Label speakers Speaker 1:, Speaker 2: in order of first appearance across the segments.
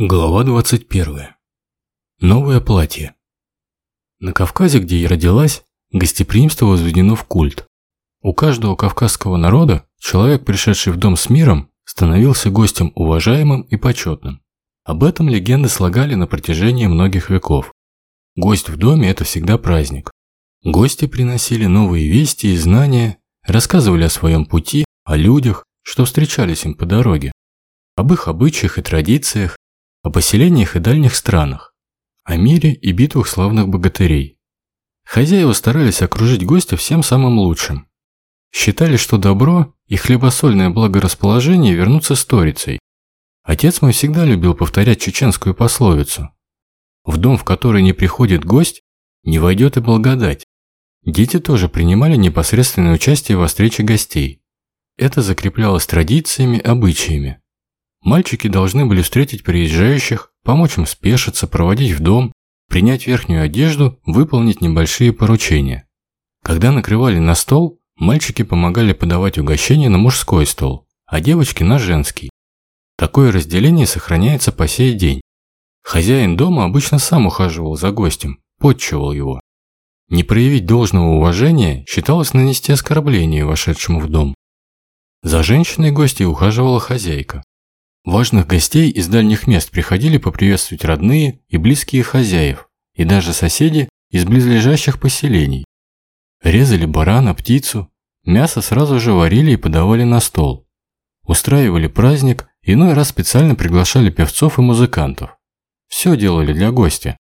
Speaker 1: Глава 21. Новое платье. На Кавказе, где я родилась, гостеприимство возведено в культ. У каждого кавказского народа человек, пришедший в дом с миром, становился гостем уважаемым и почетным. Об этом легенды слагали на протяжении многих веков. Гость в доме – это всегда праздник. Гости приносили новые вести и знания, рассказывали о своем пути, о людях, что встречались им по дороге, об их обычаях и традициях, о поселениях и дальних странах, о мире и битвах славных богатырей. Хозяева старались окружить гостя всем самым лучшим. Считали, что добро и хлебосольное благорасположение вернутся сторицей. Отец мой всегда любил повторять чеченскую пословицу. В дом, в который не приходит гость, не войдет и благодать. Дети тоже принимали непосредственное участие во встрече гостей. Это закреплялось традициями, обычаями. Мальчики должны были встретить приезжающих, помочь им спешиться, проводить в дом, принять верхнюю одежду, выполнить небольшие поручения. Когда накрывали на стол, мальчики помогали подавать угощения на мужской стол, а девочки на женский. Такое разделение сохраняется по сей день. Хозяин дома обычно сам ухаживал за гостем, подчивал его. Не проявить должного уважения считалось нанести оскорбление вошедшему в дом. За женщиной гостей ухаживала хозяйка. Важных гостей из дальних мест приходили поприветствовать родные и близкие хозяев, и даже соседи из близлежащих поселений. Резали барана, птицу, мясо сразу же варили и подавали на стол. Устраивали праздник, иной раз специально приглашали певцов и музыкантов. Все делали для гостя.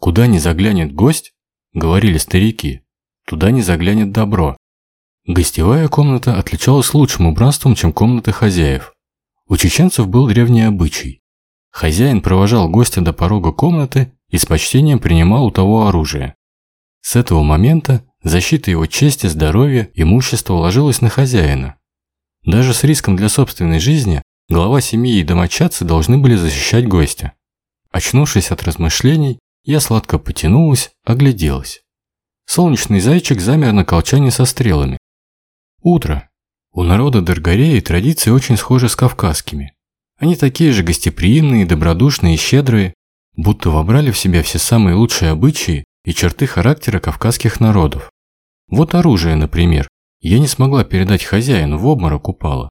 Speaker 1: Куда не заглянет гость, говорили старики, туда не заглянет добро. Гостевая комната отличалась лучшим убранством, чем комнаты хозяев. У чеченцев был древний обычай. Хозяин провожал гостя до порога комнаты и с почтением принимал у того оружие. С этого момента защита его чести, здоровья, имущества ложилась на хозяина. Даже с риском для собственной жизни глава семьи и домочадцы должны были защищать гостя. Очнувшись от размышлений, я сладко потянулась, огляделась. Солнечный зайчик замер на колчане со стрелами. Утро. У народа Даргареи традиции очень схожи с кавказскими. Они такие же гостеприимные, добродушные и щедрые, будто вобрали в себя все самые лучшие обычаи и черты характера кавказских народов. Вот оружие, например, я не смогла передать хозяину, в обморок упала.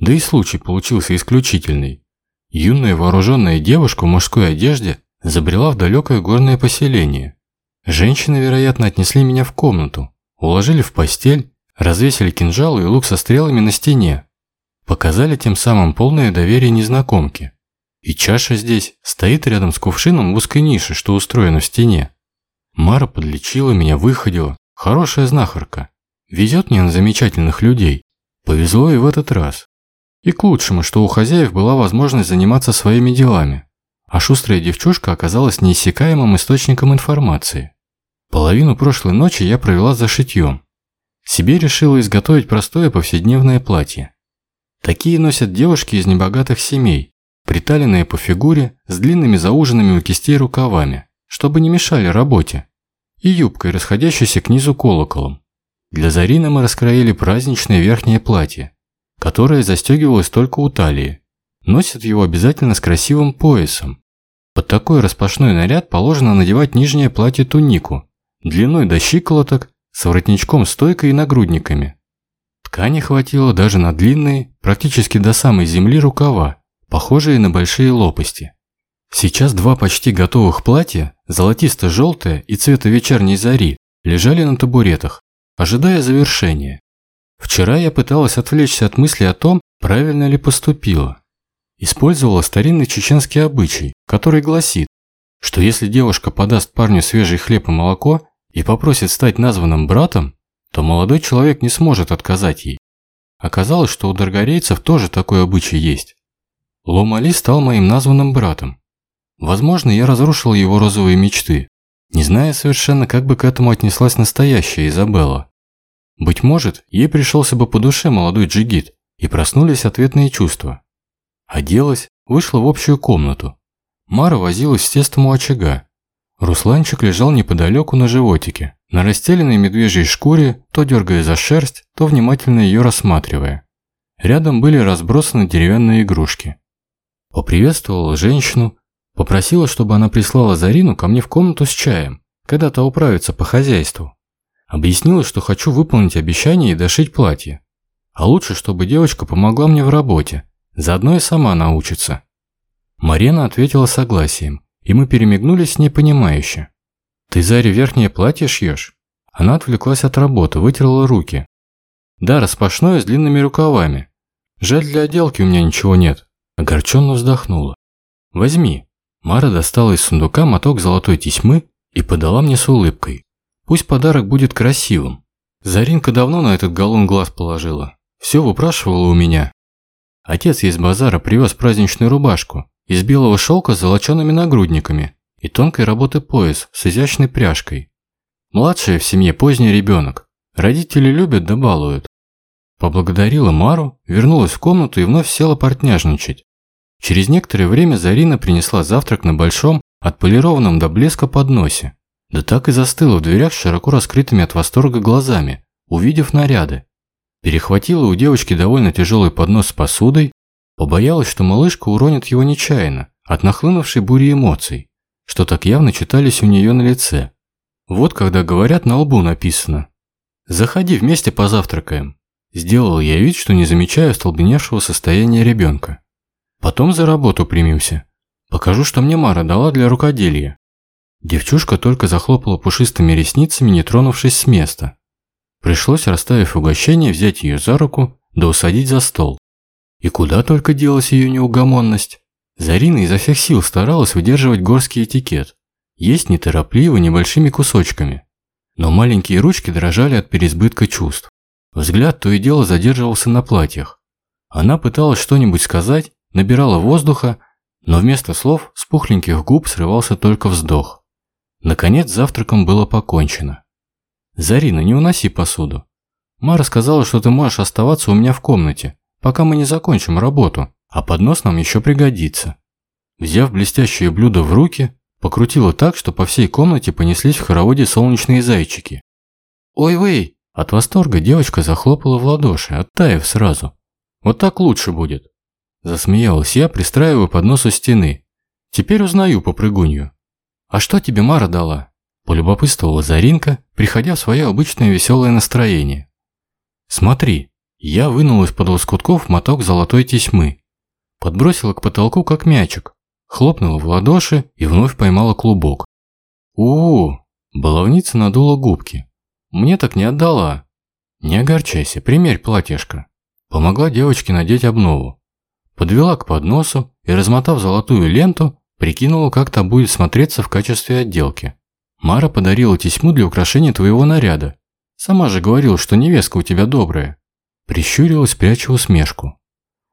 Speaker 1: Да и случай получился исключительный. Юная вооруженная девушка в мужской одежде забрела в далекое горное поселение. Женщины, вероятно, отнесли меня в комнату, уложили в постель развесили кинжалы и лук со стрелами на стене. Показали тем самым полное доверие незнакомке. И чаша здесь стоит рядом с кувшином в узкой нише, что устроено в стене. Мара подлечила меня, выходила. Хорошая знахарка. Везет мне на замечательных людей. Повезло и в этот раз. И к лучшему, что у хозяев была возможность заниматься своими делами. А шустрая девчушка оказалась неиссякаемым источником информации. Половину прошлой ночи я провела за шитьем. Себе решила изготовить простое повседневное платье. Такие носят девушки из небогатых семей, приталенные по фигуре с длинными зауженными у кистей рукавами, чтобы не мешали работе, и юбкой, расходящейся к низу колоколом. Для Зарины мы раскроили праздничное верхнее платье, которое застегивалось только у талии. Носят его обязательно с красивым поясом. Под такой распашной наряд положено надевать нижнее платье-тунику, длиной до щиколоток с воротничком-стойкой и нагрудниками. Ткани хватило даже на длинные, практически до самой земли рукава, похожие на большие лопасти. Сейчас два почти готовых платья, золотисто-желтое и цвета вечерней зари, лежали на табуретах, ожидая завершения. Вчера я пыталась отвлечься от мысли о том, правильно ли поступила. Использовала старинный чеченский обычай, который гласит, что если девушка подаст парню свежий хлеб и молоко, и попросит стать названным братом, то молодой человек не сможет отказать ей. Оказалось, что у даргарейцев тоже такой обычай есть. Ломали стал моим названным братом. Возможно, я разрушил его розовые мечты, не зная совершенно, как бы к этому отнеслась настоящая Изабелла. Быть может, ей пришелся бы по душе молодой джигит, и проснулись ответные чувства. Оделась, вышла в общую комнату. Мара возилась с тестом у очага, Русланчик лежал неподалеку на животике, на расстеленной медвежьей шкуре, то дергая за шерсть, то внимательно ее рассматривая. Рядом были разбросаны деревянные игрушки. Поприветствовала женщину, попросила, чтобы она прислала Зарину ко мне в комнату с чаем, когда то управится по хозяйству. Объяснила, что хочу выполнить обещание и дошить платье. А лучше, чтобы девочка помогла мне в работе, заодно и сама научится. Марина ответила согласием, и мы перемигнулись с ней понимающе. «Ты, Заре, верхнее платье шьешь?» Она отвлеклась от работы, вытерла руки. «Да, распашное с длинными рукавами. Жаль, для отделки у меня ничего нет». Огорченно вздохнула. «Возьми». Мара достала из сундука моток золотой тесьмы и подала мне с улыбкой. Пусть подарок будет красивым. Заринка давно на этот галун глаз положила. Все выпрашивала у меня. Отец из базара привез праздничную рубашку из белого шелка с золочеными нагрудниками и тонкой работы пояс с изящной пряжкой. Младшая в семье поздний ребенок. Родители любят да балуют. Поблагодарила Мару, вернулась в комнату и вновь села портняжничать. Через некоторое время Зарина принесла завтрак на большом, отполированном до блеска подносе. Да так и застыла в дверях широко раскрытыми от восторга глазами, увидев наряды. Перехватила у девочки довольно тяжелый поднос с посудой, побоялась, что малышка уронит его нечаянно, от нахлынувшей бури эмоций, что так явно читались у нее на лице. Вот когда говорят, на лбу написано. «Заходи, вместе позавтракаем». Сделал я вид, что не замечаю остолбеневшего состояния ребенка. Потом за работу примемся. Покажу, что мне Мара дала для рукоделия. Девчушка только захлопала пушистыми ресницами, не тронувшись с места. Пришлось, расставив угощение, взять ее за руку да усадить за стол. И куда только делась ее неугомонность. Зарина изо всех сил старалась выдерживать горский этикет. Есть неторопливо, небольшими кусочками. Но маленькие ручки дрожали от переизбытка чувств. Взгляд то и дело задерживался на платьях. Она пыталась что-нибудь сказать, набирала воздуха, но вместо слов с пухленьких губ срывался только вздох. Наконец завтраком было покончено. «Зарина, не уноси посуду. Мара сказала, что ты можешь оставаться у меня в комнате, пока мы не закончим работу, а поднос нам еще пригодится». Взяв блестящее блюдо в руки, покрутила так, что по всей комнате понеслись в хороводе солнечные зайчики. «Ой-вей!» От восторга девочка захлопала в ладоши, оттаив сразу. «Вот так лучше будет!» Засмеялась я, пристраивая поднос у стены. «Теперь узнаю попрыгунью. «А что тебе Мара дала?» – полюбопытствовала Заринка, приходя в свое обычное веселое настроение. «Смотри, я вынула из-под лоскутков моток золотой тесьмы, подбросила к потолку как мячик, хлопнула в ладоши и вновь поймала клубок. у, -у, Баловница надула губки. «Мне так не отдала». «Не огорчайся, примерь платьишко». Помогла девочке надеть обнову. Подвела к подносу и, размотав золотую ленту, Прикинула, как там будет смотреться в качестве отделки. Мара подарила тесьму для украшения твоего наряда. Сама же говорила, что невестка у тебя добрая. Прищурилась, пряча усмешку.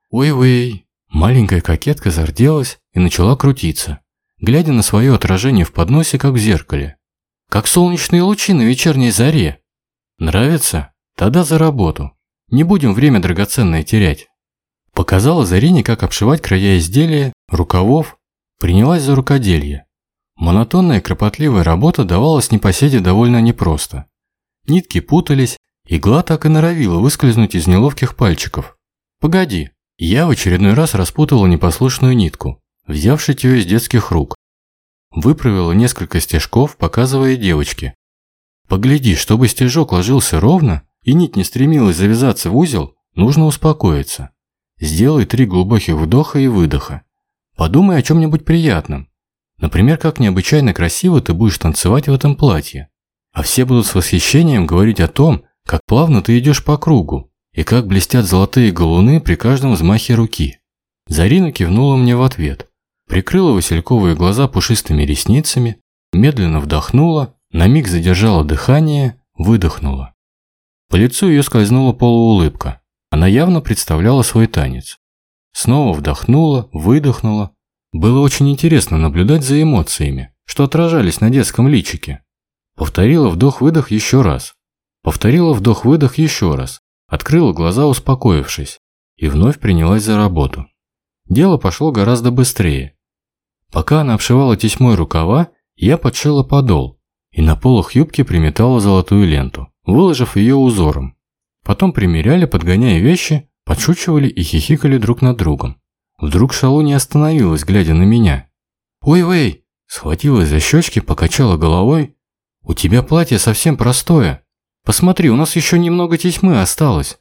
Speaker 1: Ой-вей. Маленькая кокетка зарделась и начала крутиться, глядя на свое отражение в подносе, как в зеркале. Как солнечные лучи на вечерней заре. Нравится? Тогда за работу. Не будем время драгоценное терять. Показала Зарине, как обшивать края изделия, рукавов принялась за рукоделье. Монотонная кропотливая работа давалась непоседе довольно непросто. Нитки путались, игла так и норовила выскользнуть из неловких пальчиков. «Погоди!» Я в очередной раз распутала непослушную нитку, взявшись ее из детских рук. Выправила несколько стежков, показывая девочке. «Погляди, чтобы стежок ложился ровно и нить не стремилась завязаться в узел, нужно успокоиться. Сделай три глубоких вдоха и выдоха. Подумай о чем-нибудь приятном. Например, как необычайно красиво ты будешь танцевать в этом платье. А все будут с восхищением говорить о том, как плавно ты идешь по кругу и как блестят золотые галуны при каждом взмахе руки. Зарина кивнула мне в ответ, прикрыла васильковые глаза пушистыми ресницами, медленно вдохнула, на миг задержала дыхание, выдохнула. По лицу ее скользнула полуулыбка. Она явно представляла свой танец. Снова вдохнула, выдохнула. Было очень интересно наблюдать за эмоциями, что отражались на детском личике. Повторила вдох-выдох еще раз. Повторила вдох-выдох еще раз. Открыла глаза, успокоившись. И вновь принялась за работу. Дело пошло гораздо быстрее. Пока она обшивала тесьмой рукава, я подшила подол и на полах юбки приметала золотую ленту, выложив ее узором. Потом примеряли, подгоняя вещи, Подшучивали и хихикали друг над другом. Вдруг Шалу не остановилась, глядя на меня. «Ой-вей!» Схватилась за щечки, покачала головой. «У тебя платье совсем простое. Посмотри, у нас еще немного тесьмы осталось.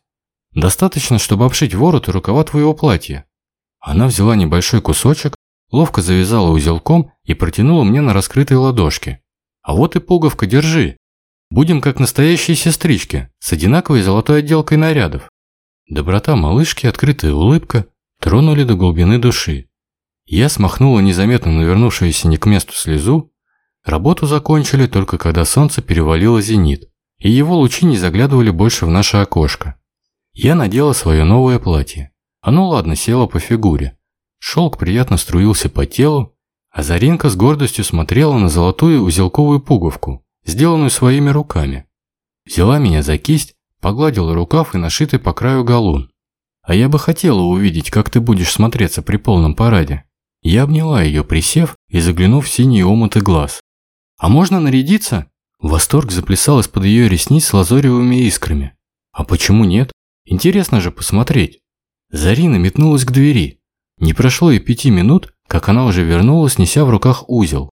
Speaker 1: Достаточно, чтобы обшить ворот и рукава твоего платья». Она взяла небольшой кусочек, ловко завязала узелком и протянула мне на раскрытой ладошке. «А вот и пуговка, держи. Будем как настоящие сестрички, с одинаковой золотой отделкой нарядов». Доброта малышки, открытая улыбка тронули до глубины души. Я смахнула незаметно навернувшуюся не к месту слезу. Работу закончили только когда солнце перевалило зенит, и его лучи не заглядывали больше в наше окошко. Я надела свое новое платье. Оно ладно село по фигуре. Шелк приятно струился по телу, а Заринка с гордостью смотрела на золотую узелковую пуговку, сделанную своими руками. Взяла меня за кисть, погладила рукав и нашитый по краю галун. А я бы хотела увидеть, как ты будешь смотреться при полном параде. Я обняла ее, присев и заглянув в синие омуты глаз. «А можно нарядиться?» Восторг заплясал из-под ее ресниц лазоревыми искрами. «А почему нет? Интересно же посмотреть». Зарина метнулась к двери. Не прошло и пяти минут, как она уже вернулась, неся в руках узел.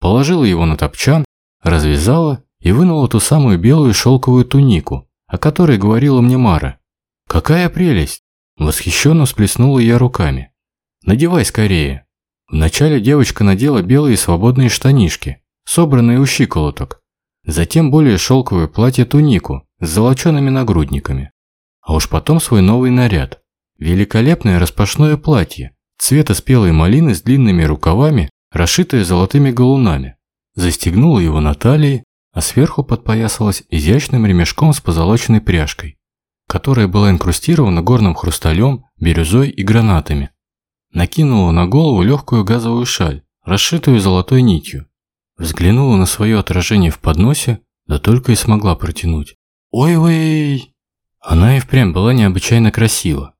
Speaker 1: Положила его на топчан, развязала и вынула ту самую белую шелковую тунику, о которой говорила мне Мара. «Какая прелесть!» Восхищенно всплеснула я руками. «Надевай скорее!» Вначале девочка надела белые свободные штанишки, собранные у щиколоток, затем более шелковое платье-тунику с золочеными нагрудниками, а уж потом свой новый наряд. Великолепное распашное платье, цвета спелой малины с длинными рукавами, расшитое золотыми галунами. Застегнула его на талии, а сверху подпоясалась изящным ремешком с позолоченной пряжкой, которая была инкрустирована горным хрусталем, бирюзой и гранатами накинула на голову легкую газовую шаль, расшитую золотой нитью. Взглянула на свое отражение в подносе, да только и смогла протянуть. «Ой-вей!» Она и впрямь была необычайно красива.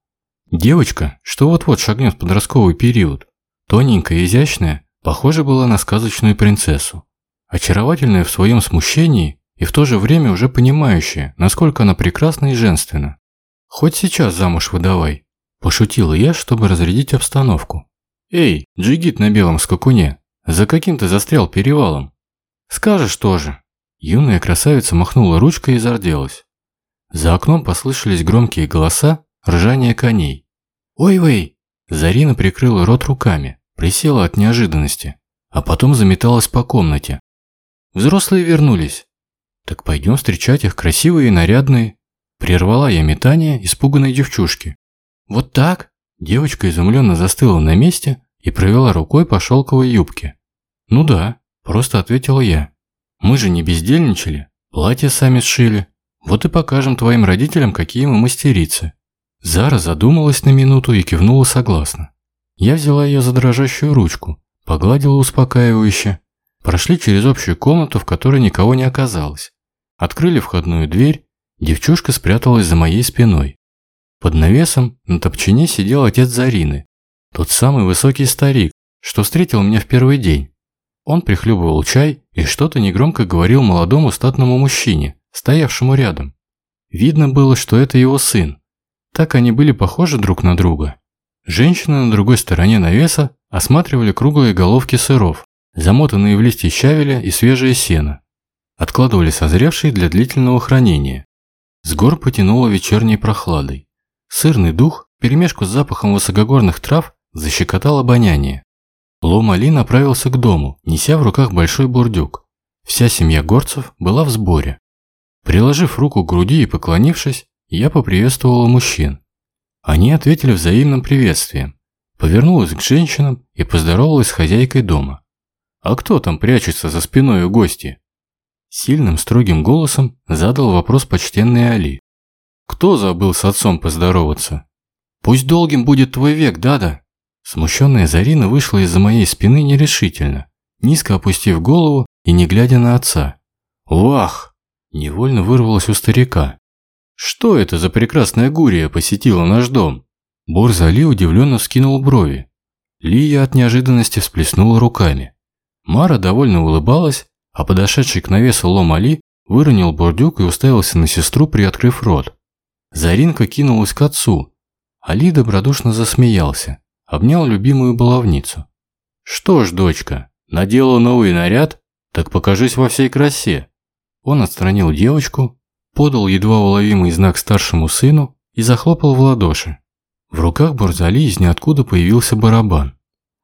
Speaker 1: Девочка, что вот-вот шагнет в подростковый период, тоненькая и изящная, похожа была на сказочную принцессу. Очаровательная в своем смущении и в то же время уже понимающая, насколько она прекрасна и женственна. Хоть сейчас замуж выдавай. Пошутила я, чтобы разрядить обстановку. «Эй, джигит на белом скакуне, за каким ты застрял перевалом?» «Скажешь тоже». Юная красавица махнула ручкой и зарделась. За окном послышались громкие голоса, ржание коней. «Ой-вей!» Зарина прикрыла рот руками, присела от неожиданности, а потом заметалась по комнате. Взрослые вернулись. «Так пойдем встречать их, красивые и нарядные». Прервала я метание испуганной девчушки. «Вот так?» Девочка изумленно застыла на месте и провела рукой по шелковой юбке. «Ну да», – просто ответила я. «Мы же не бездельничали, платье сами сшили. Вот и покажем твоим родителям, какие мы мастерицы». Зара задумалась на минуту и кивнула согласно. Я взяла ее за дрожащую ручку, погладила успокаивающе. Прошли через общую комнату, в которой никого не оказалось. Открыли входную дверь, девчушка спряталась за моей спиной. Под навесом на топчине сидел отец Зарины, тот самый высокий старик, что встретил меня в первый день. Он прихлебывал чай и что-то негромко говорил молодому статному мужчине, стоявшему рядом. Видно было, что это его сын. Так они были похожи друг на друга. Женщины на другой стороне навеса осматривали круглые головки сыров, замотанные в листья щавеля и свежее сено. Откладывали созревшие для длительного хранения. С гор потянуло вечерней прохладой. Сырный дух, перемешку с запахом высокогорных трав, защекотал обоняние. Ломали направился к дому, неся в руках большой бурдюк. Вся семья горцев была в сборе. Приложив руку к груди и поклонившись, я поприветствовала мужчин. Они ответили взаимным приветствием. Повернулась к женщинам и поздоровалась с хозяйкой дома. «А кто там прячется за спиной у гостя?» Сильным строгим голосом задал вопрос почтенный Али. Кто забыл с отцом поздороваться? Пусть долгим будет твой век, Дада. Смущенная Зарина вышла из-за моей спины нерешительно, низко опустив голову и не глядя на отца. Вах! Невольно вырвалось у старика. Что это за прекрасная гурия посетила наш дом? Борза Ли удивленно вскинул брови. Лия от неожиданности всплеснула руками. Мара довольно улыбалась, а подошедший к навесу Лом Али выронил бурдюк и уставился на сестру, приоткрыв рот. Заринка кинулась к отцу. Али добродушно засмеялся, обнял любимую баловницу. «Что ж, дочка, надела новый наряд? Так покажись во всей красе!» Он отстранил девочку, подал едва уловимый знак старшему сыну и захлопал в ладоши. В руках Бурзали из ниоткуда появился барабан.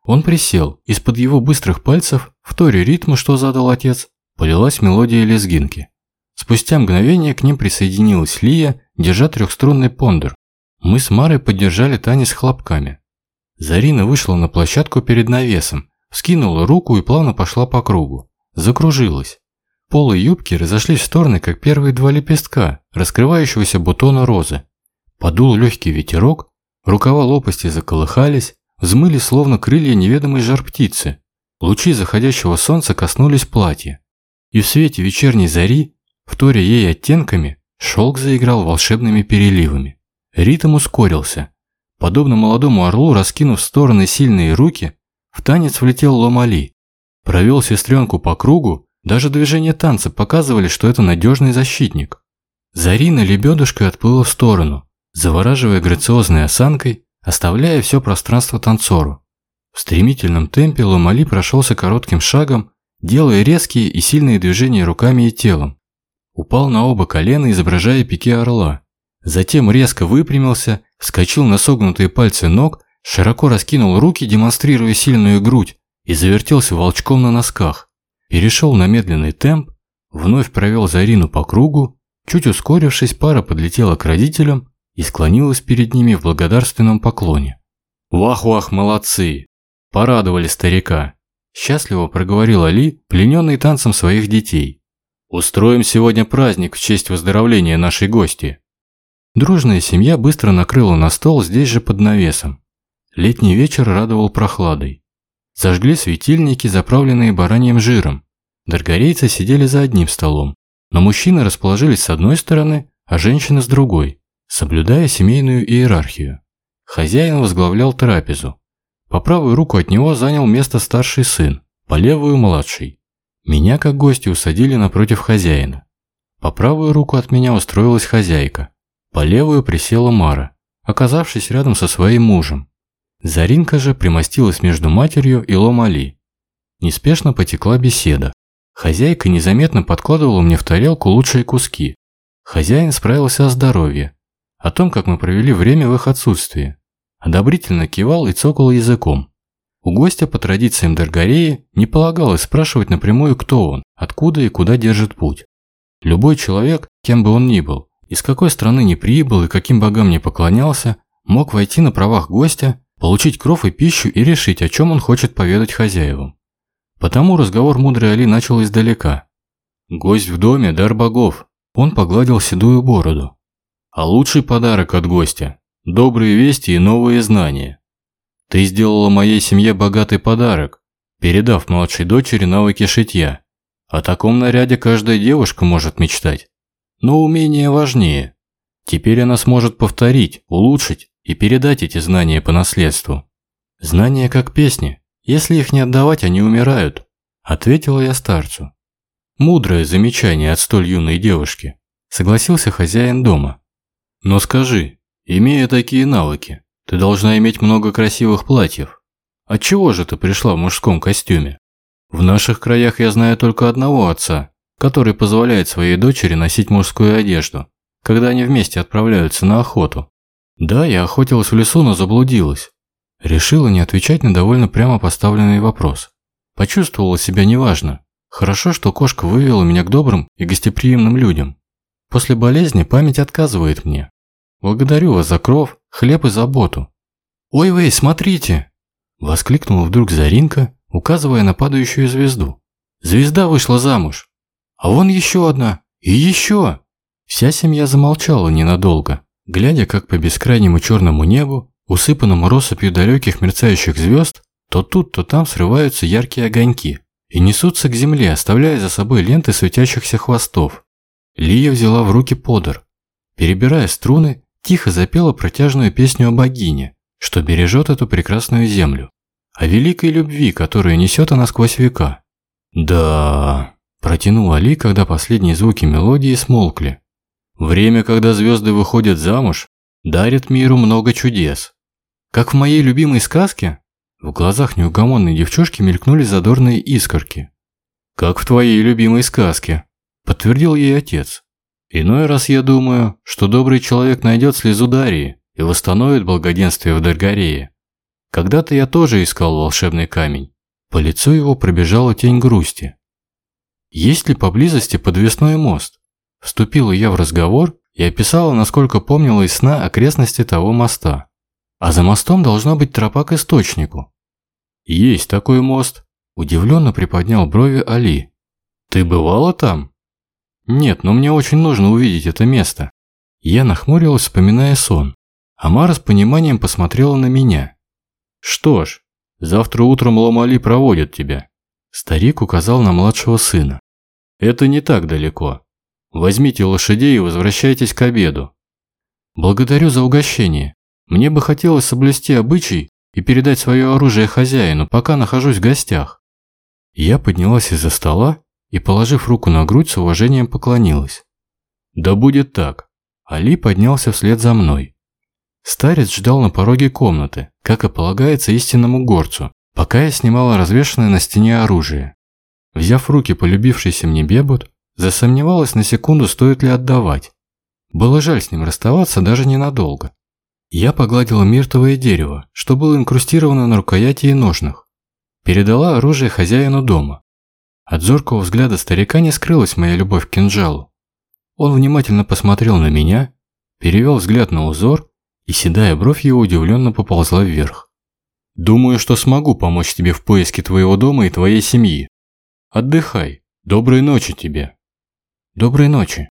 Speaker 1: Он присел, из-под его быстрых пальцев, в торе ритму, что задал отец, полилась мелодия лезгинки. Спустя мгновение к ним присоединилась Лия, держа трехструнный пондер. Мы с Марой поддержали танец хлопками. Зарина вышла на площадку перед навесом, вскинула руку и плавно пошла по кругу. Закружилась. Полы юбки разошлись в стороны, как первые два лепестка, раскрывающегося бутона розы. Подул легкий ветерок, рукава лопасти заколыхались, взмыли словно крылья неведомой жар-птицы. Лучи заходящего солнца коснулись платья. И в свете вечерней зари, вторя ей оттенками, шелк заиграл волшебными переливами. Ритм ускорился. Подобно молодому орлу, раскинув в стороны сильные руки, в танец влетел Ломали. Провел сестренку по кругу, даже движения танца показывали, что это надежный защитник. Зарина лебедушкой отплыла в сторону, завораживая грациозной осанкой, оставляя все пространство танцору. В стремительном темпе Ломали прошелся коротким шагом, делая резкие и сильные движения руками и телом. Упал на оба колена, изображая пике орла. Затем резко выпрямился, вскочил на согнутые пальцы ног, широко раскинул руки, демонстрируя сильную грудь, и завертелся волчком на носках. Перешел на медленный темп, вновь провел Зарину по кругу, чуть ускорившись, пара подлетела к родителям и склонилась перед ними в благодарственном поклоне. «Вах-вах, молодцы!» Порадовали старика. Счастливо проговорил Али, плененный танцем своих детей. «Устроим сегодня праздник в честь выздоровления нашей гости». Дружная семья быстро накрыла на стол здесь же под навесом. Летний вечер радовал прохладой. Зажгли светильники, заправленные бараньим жиром. Даргарейцы сидели за одним столом, но мужчины расположились с одной стороны, а женщины с другой, соблюдая семейную иерархию. Хозяин возглавлял трапезу. По правую руку от него занял место старший сын, по левую – младший. Меня, как гостя, усадили напротив хозяина. По правую руку от меня устроилась хозяйка. По левую присела Мара, оказавшись рядом со своим мужем. Заринка же примостилась между матерью и Ломали. Неспешно потекла беседа. Хозяйка незаметно подкладывала мне в тарелку лучшие куски. Хозяин справился о здоровье, о том, как мы провели время в их отсутствии. Одобрительно кивал и цокал языком. У гостя по традициям Даргареи не полагалось спрашивать напрямую, кто он, откуда и куда держит путь. Любой человек, кем бы он ни был, из какой страны не прибыл и каким богам не поклонялся, мог войти на правах гостя, получить кров и пищу и решить, о чем он хочет поведать хозяевам. Потому разговор мудрый Али начал издалека. «Гость в доме – дар богов». Он погладил седую бороду. «А лучший подарок от гостя – добрые вести и новые знания. Ты сделала моей семье богатый подарок, передав младшей дочери навыки шитья. О таком наряде каждая девушка может мечтать. Но умение важнее. Теперь она сможет повторить, улучшить и передать эти знания по наследству. Знания как песни. Если их не отдавать, они умирают. Ответила я старцу. Мудрое замечание от столь юной девушки. Согласился хозяин дома. Но скажи, имея такие навыки, ты должна иметь много красивых платьев. Отчего же ты пришла в мужском костюме? В наших краях я знаю только одного отца, который позволяет своей дочери носить мужскую одежду, когда они вместе отправляются на охоту. Да, я охотилась в лесу, но заблудилась. Решила не отвечать на довольно прямо поставленный вопрос. Почувствовала себя неважно. Хорошо, что кошка вывела меня к добрым и гостеприимным людям. После болезни память отказывает мне. Благодарю вас за кров, хлеб и заботу. Ой, вы, смотрите! Воскликнула вдруг Заринка, указывая на падающую звезду. Звезда вышла замуж. А вон еще одна. И еще. Вся семья замолчала ненадолго, глядя, как по бескрайнему черному небу, усыпанному россыпью далеких мерцающих звезд, то тут, то там срываются яркие огоньки и несутся к земле, оставляя за собой ленты светящихся хвостов. Лия взяла в руки подор. Перебирая струны, тихо запела протяжную песню о богине, что бережет эту прекрасную землю, о великой любви, которую несет она сквозь века. Да, Протянул Али, когда последние звуки мелодии смолкли. Время, когда звезды выходят замуж, дарит миру много чудес. Как в моей любимой сказке?» В глазах неугомонной девчушки мелькнули задорные искорки. «Как в твоей любимой сказке», – подтвердил ей отец. «Иной раз я думаю, что добрый человек найдет слезу Дарьи и восстановит благоденствие в Даргарее. Когда-то я тоже искал волшебный камень. По лицу его пробежала тень грусти. Есть ли поблизости подвесной мост? Вступила я в разговор и описала, насколько помнила из сна окрестности того моста. А за мостом должна быть тропа к источнику. Есть такой мост, удивленно приподнял брови Али. Ты бывала там? Нет, но мне очень нужно увидеть это место. Я нахмурилась, вспоминая сон. Амара с пониманием посмотрела на меня. Что ж, завтра утром Ломали проводит тебя. Старик указал на младшего сына. Это не так далеко. Возьмите лошадей и возвращайтесь к обеду. Благодарю за угощение. Мне бы хотелось соблюсти обычай и передать свое оружие хозяину, пока нахожусь в гостях. Я поднялась из-за стола и, положив руку на грудь, с уважением поклонилась. Да будет так. Али поднялся вслед за мной. Старец ждал на пороге комнаты, как и полагается истинному горцу, пока я снимала развешанное на стене оружие. Взяв в руки полюбившийся мне бебут, засомневалась на секунду, стоит ли отдавать. Было жаль с ним расставаться даже ненадолго. Я погладила миртовое дерево, что было инкрустировано на рукояти и ножнах. Передала оружие хозяину дома. От зоркого взгляда старика не скрылась моя любовь к кинжалу. Он внимательно посмотрел на меня, перевел взгляд на узор, и седая бровь его удивленно поползла вверх. «Думаю, что смогу помочь тебе в поиске твоего дома и твоей семьи. Отдыхай. Доброй ночи тебе». «Доброй ночи».